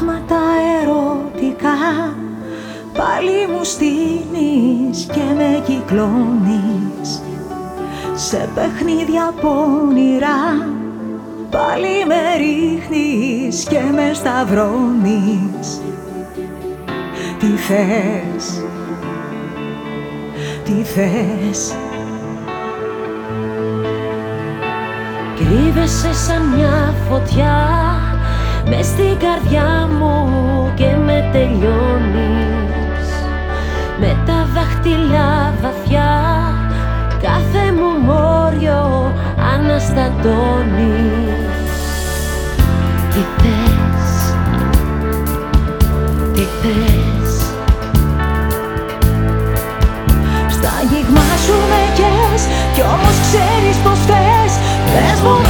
πράγματα ερωτικά. Πάλι μου στείνεις και με κυκλώνεις. Σε παιχνίδια πονηρά Πάλι με ρίχνεις και με σταυρώνεις. Τι θες, τι θες; Κρύβεσαι σαν μια φωτιά μες στην καρδιά μου και με τελειώνεις. Με τα δάχτυλα βαθιά κάθε μου μόριο αναστατώνεις. Τι θες, τι θες. Στα αγγίγμα σου με κες κι όμως ξέρεις πως θες. Πες μου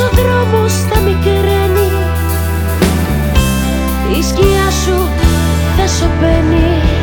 ο δρόμος θα μικραίνει Η σκιά σου θα σωπαίνει